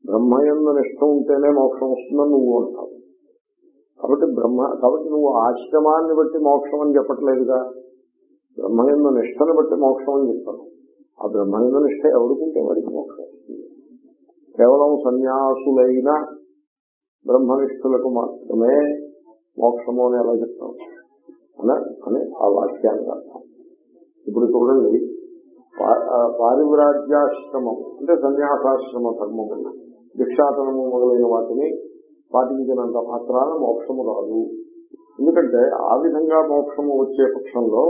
బ్రహ్మయందు నిష్ట ఉంటేనే మోక్షం వస్తుందని నువ్వు అంటావు. కాబట్టి బ్రహ్మ కాబట్టి నువ్వు ఆశ్రమాన్ని బట్టి మోక్షం అని చెప్పట్లేదుగా. బ్రహ్మయందు నిష్టను బట్టి మోక్షం అని చెప్తాను ఆ బ్రహ్మయందు నిష్ట ఎవరుకుంటే వాడికి మోక్షం కేవలం సన్యాసులైన బ్రహ్మనిష్ఠులకు మాత్రమే మోక్షము అని ఎలా చెప్తాం? అని ఆ వాక్యానికి అర్థం. ఇప్పుడు చూడండి పారివ్రాజ్యాశ్రమం అంటే సన్యాసాశ్రమ ధర్మము భిక్షాటనము మొదలైన వాటిని పాటించినంత మాత్రాన మోక్షము రాదు. ఎందుకంటే ఆ విధంగా మోక్షము వచ్చే పక్షంలో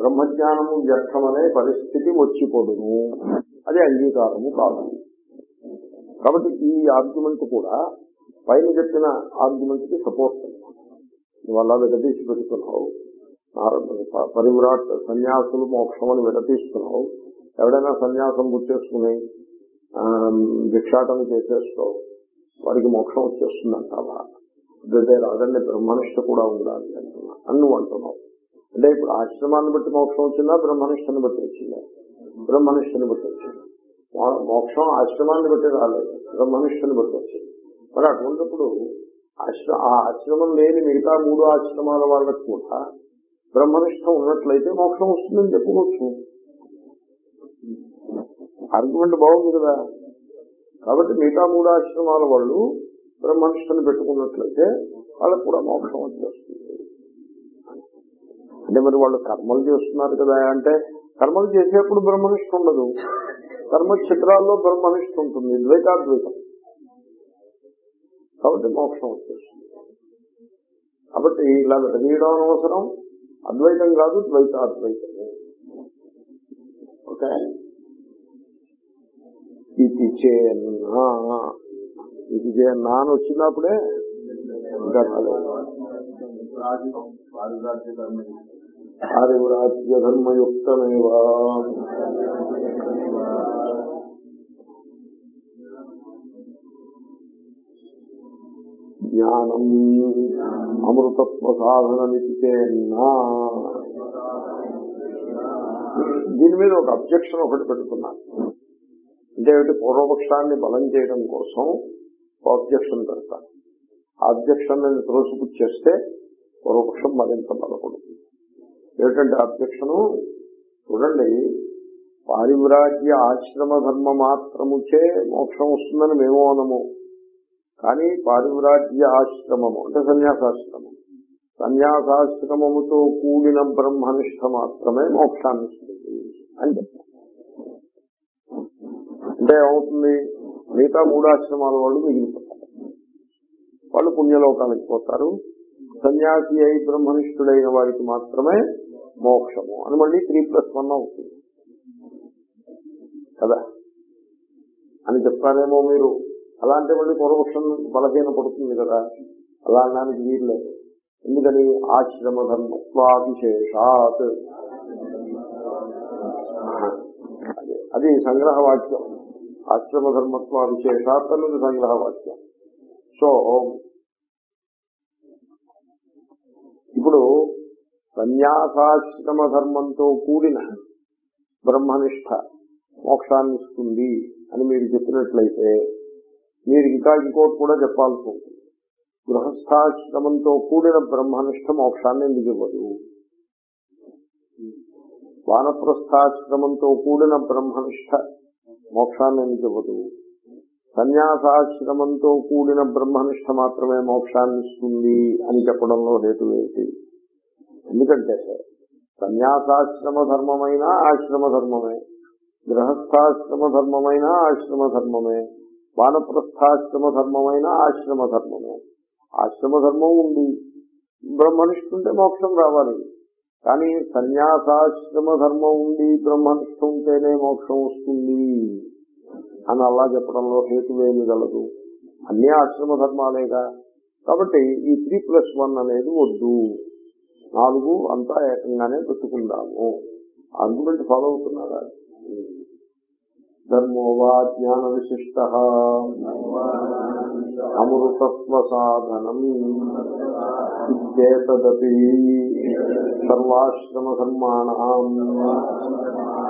బ్రహ్మజ్ఞానము వ్యర్థమనే పరిస్థితి వచ్చిపోదును అది అంగీకారము కాదు. కాబట్టి ఈ ఆర్గ్యుమెంట్ కూడా పైన చెప్పిన ఆర్గ్యుమెంట్కి సపోర్ట్ నువ్వు అలా విడదీసి పెడుతున్నావు నార- పరివ్రాట్ సన్యాసులు మోక్షం అని విడతీస్తున్నావు ఎవడైనా సన్యాసం పుచ్చేసుకుని భిక్షాటం చేసేస్తావు. వారికి మోక్షం వచ్చేస్తుంది అంటావా అదే రాదండి బ్రహ్మనిష్ట కూడా ఉండాలి అంటున్నా. అని నువ్వు అంటున్నావు. అంటే ఇప్పుడు ఆశ్రమాన్ని బట్టి మోక్షం వచ్చిందా? బ్రహ్మనిష్టని బట్టి వచ్చిందా? బ్రహ్మనిష్టని బట్టి వచ్చింది. మోక్షం ఆశ్రమాన్ని బట్టి రాలేదు. బ్రహ్మనిష్టని బట్టి వచ్చింది. మరి అటువంటిప్పుడు ఆశ్ర ఆ ఆశ్రమం లేని మిగతా మూడు ఆశ్రమాల వాళ్ళకు కూడా బ్రహ్మనిష్టం ఉన్నట్లయితే మోక్షం వస్తుందని చెప్పుకోవచ్చు. ఆర్గ్యుమెంట్ బాగుంది కదా. కాబట్టి మిగతా మూడు ఆశ్రమాల వాళ్ళు బ్రహ్మనిష్టను పెట్టుకున్నట్లయితే వాళ్ళకు కూడా మోక్షం వచ్చేస్తుంది. అంటే మరి వాళ్ళు కర్మలు చేస్తున్నారు కదా అంటే కర్మలు చేసేప్పుడు బ్రహ్మనిష్ట ఉండదు. కర్మ చిత్రాల్లో బ్రహ్మనిష్ట ఉంటుంది. ద్వైతాద్వైతం. కాబట్టి మోక్షం వచ్చేస్తుంది. కాబట్టి ఇలా విడదీయడం అనవసరం. అద్వైతం కాదు ద్వైతాద్వైతము. ఓకే? ఇది చేన్నా. ఇది చేన్నా అని వచ్చినప్పుడే ఇంకా రాలేదు జ్ఞానం అమృతత్వ సాధనమితి దీని మీద ఒక అబ్జెక్షన్ ఒకటి పెడుతున్నాను అంటే పూర్వపక్షాన్ని బలం చేయడం కోసం అబ్జెక్షన్ పెడతాను ఆ అబ్జెక్షన్ త్రోసిపుచ్చేస్తే పూర్వపక్షం మరింత బలపడుతుంది. ఏమిటంటే అధ్యక్షను చూడండి పారివ్రాజ్య ఆశ్రమ ధర్మ మాత్రముచే మోక్షం వస్తుందని మేము అనము. కానీ పారివ్రాజ్య ఆశ్రమము అంటే సన్యాసాశ్రమం సన్యాసాశ్రమముతో కూడిన బ్రహ్మనిష్ట మాత్రమే మోక్షాన్ని ఇస్తుంది అంటే ఏమవుతుంది? మిగతా మూడాశ్రమాల వాళ్ళు మిగిలిపోతారు. వాళ్ళు పుణ్యలోకానికి పోతారు. సన్యాసి అయి బ్రహ్మనిష్ఠుడైన వారికి మాత్రమే మోక్షము అని మళ్ళీ త్రీ ప్లస్ వన్ అవుతుంది. కదా? అని చెప్తారేమో మీరు. అలాంటి మళ్ళీ పూర్వపక్షం బలహీన పడుతుంది కదా? అలా అనడానికి వీర్లేదు ఎందుకని? ఆశ్రమ ధర్మత్వాభిశేషాత్ అది సంగ్రహ వాక్యం ఆశ్రమ ధర్మత్వాభిశేషాత్ అన్నది సంగ్రహ వాక్యం సో ఇప్పుడు సన్యాసాశ్రమ ధర్మంతో కూడిన బ్రహ్మనిష్ట మోక్షాన్ని ఇస్తుంది అని మీరు చెప్పినట్లయితే మీరు ఇంకా ఇంకోటి కూడా చెప్పాల్సి ఉంటుంది. గృహస్థాశ్రమంతో కూడిన బ్రహ్మనిష్ట మోక్షాన్ని ఎందుకు ఇవ్వదు? వానప్రస్థాశ్రమంతో కూడిన బ్రహ్మనిష్ట మోక్షాన్ని ఎందుకు ఇవ్వదు? సన్యాసాశ్రమంతో కూడిన బ్రహ్మనిష్ట మాత్రమే మోక్షాన్ని ఇస్తుంది అని చెప్పడంలో హేతు ఏంటి ఎందుకంటే సన్యాసాశ్రమ ధర్మమైన ఆశ్రమ ధర్మమే గృహస్థాశ్రమ ధర్మమైన ఆశ్రమ ధర్మమే బాణప్రస్థాశ్రమ ధర్మమైన ఆశ్రమ ధర్మమే ఆశ్రమ ధర్మం ఉంది. బ్రహ్మనిష్ఠుంటే మోక్షం రావాలి. కానీ సన్యాసాశ్రమ ధర్మం ఉండి బ్రహ్మనిష్ఠ ఉంటేనే మోక్షం వస్తుంది అని అలా చెప్పడంలో హేతువేమి గలదు అన్ని ఆశ్రమ ధర్మాలేగా కాబట్టి ఈ త్రీ ప్లస్ వన్ అనేది వద్దు. నాలుగు అంతా ఏకంగానే పెట్టుకుందాము. ఆర్గ్యుమెంట్ ఫాలో అవుతున్నారా? ధర్మోవా జ్ఞాన విశిష్ట అమృతత్వ సాధనం ఇచ్చేతదపి సర్వాశ్రమ ధర్మాణం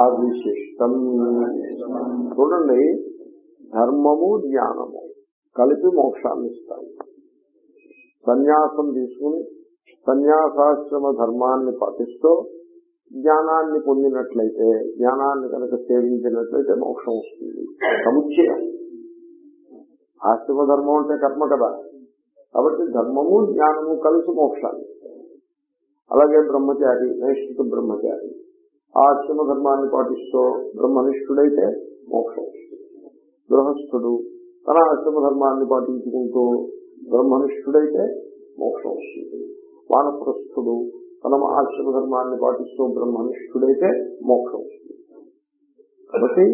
అవిశిష్టం. చూడండి ధర్మము జ్ఞానము కలిపి మోక్షాన్ని ఇస్తాయి. సన్యాసం తీసుకుని సన్యాసాశ్రమ ధర్మాన్ని పాటిస్తూ జ్ఞానాన్ని పొందినట్లయితే జ్ఞానాన్ని కనుక సేవించినట్లయితే మోక్షం వస్తుంది. సముచ్చయం. ఆశ్రమ ధర్మం అంటే కర్మ కదా. కాబట్టి ధర్మము జ్ఞానము కలిసి మోక్షాన్ని అలాగే బ్రహ్మచారి నైష్ఠిక బ్రహ్మచారి. ఆశ్రమ ధర్మాన్ని పాటిస్తూ బ్రహ్మనిష్ఠుడైతే మోక్షం వస్తుంది. గృహస్థుడు తన ఆశ్రమ ధర్మాన్ని పాటించుకుంటూ బ్రహ్మనిష్ఠుడైతే మోక్షం వస్తుంది. వానప్రస్థుడు తన ఆశ్రమ ధర్మాన్ని పాటిస్తూ బ్రహ్మనిష్ఠుడైతే మోక్షం వస్తుంది. కాబట్టి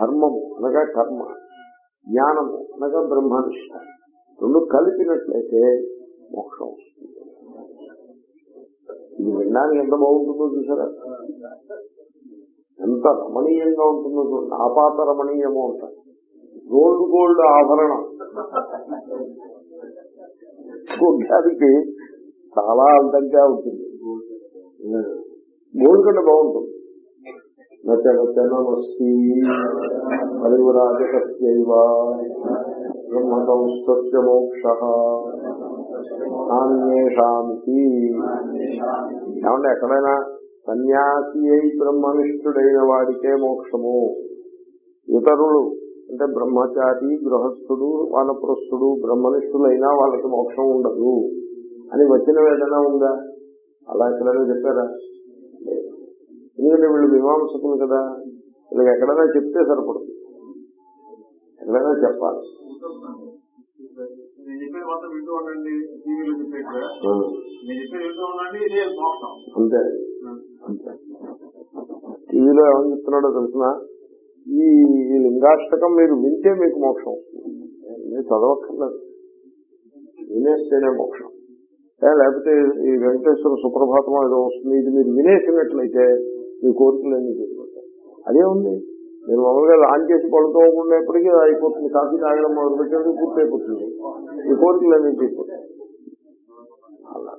ధర్మము అనగా కర్మ జ్ఞానము అనగా బ్రహ్మనిష్ట రెండు కలిపినట్లయితే మోక్షం వస్తుంది. ఇది వినడానికి ఎంత బాగుంటుందో చూసారా? ఎంత రమణీయంగా ఉంటుందో చూడండి. ఆపాత రమణీయము అంటారు గోల్డ్ గోల్డ్ ఆభరణం. చూడడానికి చాలా అందంగా ఉంటుంది. గోల్డ్ కంటే బాగుంటుంది. నచనమస్తి పరివరాజకస్యైవ బ్రహ్మకంస్య మోక్ష. నాణ్యేషాంతి ఏమంటే ఎక్కడైనా సన్యాసి అయి బ్రహ్మనిష్ఠుడైన వాడికే మోక్షము. ఇతరులు అంటే బ్రహ్మచారి గృహస్థుడు వానప్రస్థుడు బ్రహ్మనిష్ఠులైనా వాళ్ళకి మోక్షం ఉండదు. అని వచ్చిన ఏదైనా ఉందా? అలా ఎక్కడైనా చెప్పారా. ఎందుకంటే వీళ్ళు మీమాంసకులు కదా. వీళ్ళకి ఎక్కడైనా చెప్తే సరిపడుతుంది ఎక్కడైనా చెప్పాలి. అంతే. అంతే. టీవీలో ఏమని చెప్తున్నాడో తెలిసిన? ఈ లింగాష్టకం మీరు వింటే మీకు మోక్షం మీరు చదవక్కర్లేదు. వినేస్తేనే మోక్షం. లేకపోతే ఈ వెంకటేశ్వర సుప్రభాతం ఏదో వస్తుంది. ఇది మీరు వినేసినట్లయితే మీ కోరికలన్నీ తీరిపోతాయి అదే ఉంది. మీరు మామూలుగా లాంచ్ చేసి పడుకోకుండేప్పటికీ అయిపోతుంది కాఫీ తాగడం మొదలు పెట్టేది పూర్తి అయిపోతుంది మీ కోరికలన్నీ తీరిపోతాయి అలా.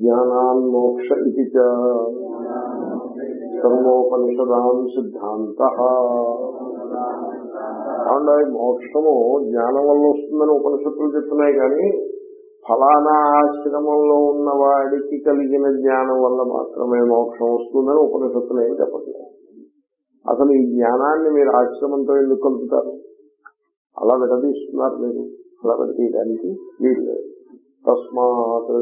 జ్ఞానాన్మోక్ష ఇది చ. సర్వోపనిషదాం సిద్ధాంత. అవునా మోక్షము జ్ఞానం వల్ల వస్తుందని ఉపనిషత్తులు చెప్తున్నాయి కానీ ఫలానా ఆశ్రమంలో ఉన్న వాడికి కలిగిన జ్ఞానం వల్ల మాత్రమే మోక్షం వస్తుందని ఉపనిషత్తులు ఏమి చెప్పట్లేదు. అసలు ఈ జ్ఞానాన్ని మీరు ఆశ్రమంతో ఎందుకు కలుపుతారు? అలా విడదీస్తున్నారు మీరు. అలా విడదీయడానికి వీలు లేదు. తస్మాత్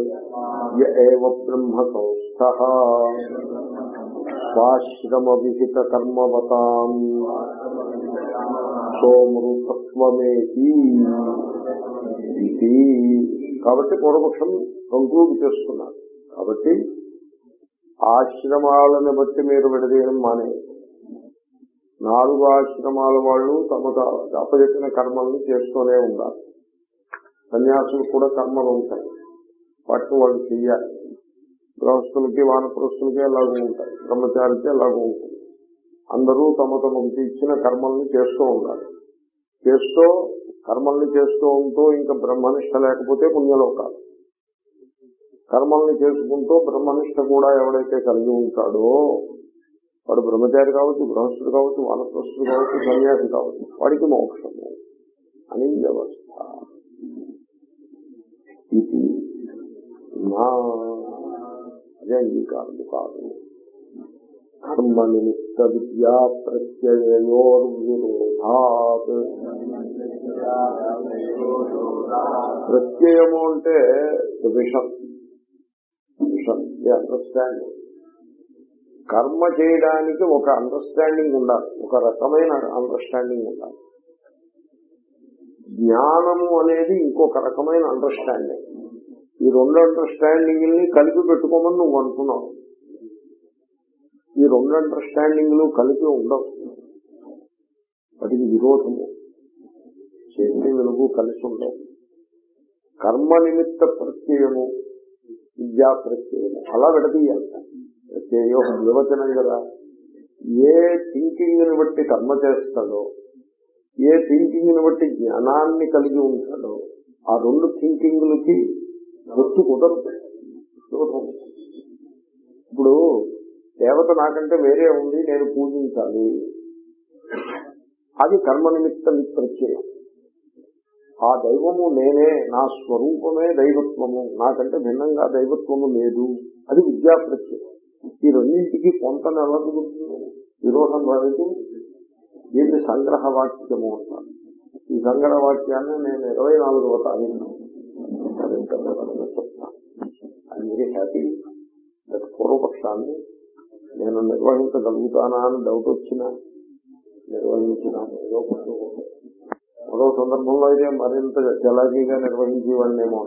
ఏవ బ్రహ్మ సంస్థ. స్వాశ్రమ విహిత కర్మవతాం. సోమృతత్వమేతి ఇది. కాబట్టి పూర్వపక్షం కంక్లూడ్ చేస్తున్నారు. కాబట్టి ఆశ్రమాలను బట్టి మీరు విడదీయడం మానే. నాలుగు ఆశ్రమాల వాళ్ళు తమ అప్పచెప్పిన కర్మలను చేస్తూనే ఉండాలి. సన్యాసులు కూడా కర్మలు ఉంటాయి. వాటిని వాళ్ళు చెయ్యాలి. గృహస్థులకి వానప్రస్తులకి ఎలాగో ఉంటాయి. బ్రహ్మచారికి ఎలాగో ఉంటుంది. అందరూ తమ తమకు ఇచ్చిన కర్మల్ని చేస్తూ ఉండాలి. చేస్తూ కర్మల్ని చేస్తూ ఉంటూ ఇంకా బ్రహ్మనిష్ట లేకపోతే పుణ్యలోకాలు. కర్మల్ని చేసుకుంటూ బ్రహ్మనిష్ట కూడా ఎవడైతే కలిగి ఉంటాడో వాడు బ్రహ్మచారి కావచ్చు గృహస్థుడు కావచ్చు వానప్రస్థుడు కావచ్చు సన్యాసి కావచ్చు వాడికి మోక్షము అని వ్యవస్థ. ఇది నా అదే అంగీకారము కాదు. కర్మ నిమిత్త విద్యా ప్రత్యయోర్విరోధాత్ ప్రత్యయము అంటే విషం. విషం అండర్స్టాండింగ్ కర్మ చేయడానికి ఒక అండర్స్టాండింగ్ ఉండాలి ఒక రకమైన అండర్స్టాండింగ్ ఉండాలి. జ్ఞానము అనేది ఇంకొక రకమైన అండర్స్టాండింగ్ ఈ రెండు అండర్స్టాండింగ్ని కలిపి పెట్టుకోమని నువ్వు అనుకున్నావు. ఈ రెండు అండర్స్టాండింగ్లు కలిపి ఉండవు వాటికి విరోధము. చైతన్య వెలుగు కలిసి ఉండవు కర్మ నిమిత్త ప్రత్యయము విద్యా ప్రత్యయము. అలా విడదీయాలి. ప్రత్యయో నిర్వచనం కదా. ఏ థింకింగ్ని బట్టి కర్మ చేస్తాడో ఏ థింకింగ్ని బట్టి జ్ఞానాన్ని కలిగి ఉంటాడో ఆ రెండు థింకింగ్లకి గుర్తు కుదరదు. ఇప్పుడు దేవత నాకంటే వేరే ఉంది నేను పూజించాలి. అది కర్మ నిమిత్త ప్రత్యయం ఆ దైవము నేనే నా స్వరూపమే దైవత్వము. నాకంటే భిన్నంగా దైవత్వము లేదు. అది విద్యా ప్రత్యయం ఈ రెండింటికి కొంత ఎలా కుదురుతుంది విరోధం రాదు దీన్ని సంగ్రహ వాక్యము అంటారు. ఈ సంగ్రహ వాక్యాన్ని నేను ఇరవై నాలుగవ తారీఖు చెప్తాను. అది వెరీ హ్యాపీ. పూర్వపక్షాన్ని నేను నిర్వహించగలుగుతానా అని డౌట్ వచ్చినా నిర్వహించినాను ఏదో కొంచెం మరో సందర్భంలో అయితే మరింత చలాకీగా నిర్వహించేవాడినేమో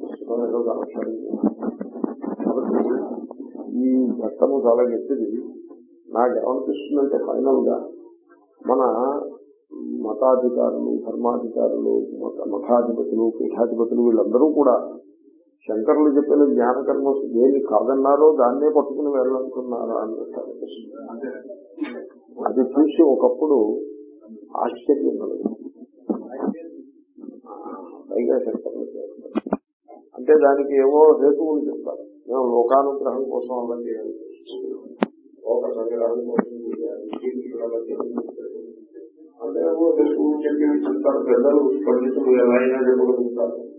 ప్రస్తుతం ఏదో కాబట్టి ఈ ఘట్టము చాలా గట్టిది. నాకేమనిపిస్తుందంటే ఫైనల్గా మన మతాధికారులు ధర్మాధికారులు మత మఠాధిపతులు పీఠాధిపతులు వీళ్ళందరూ కూడా శంకరులు చెప్పిన జ్ఞానకర్మ దేన్ని కాదన్నారో దాన్నే పట్టుకుని వెళ్ళాలనుకున్నారా అన్నట్టు అది చూసి ఒకప్పుడు ఆశ్చర్యం కలుగుతుంది. పైగా శంకరులు అంటే దానికి ఏవో హేతువులు చెప్తారు. మేము లోకానుగ్రహం కోసం అవన్నీ చేయాలి. లోక సంగ్రహం కోసం అలా చేయాలి. అంటే ఏవో హేతువులు చెప్పి చెప్తారు. పెద్దలు పండితులు ఎలా అయినా చెప్పగలుగుతారు.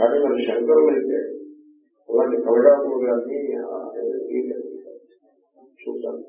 కానీ మన శంకరులు అయితే అలాంటి కలగాకులు కానీ చూస్తాను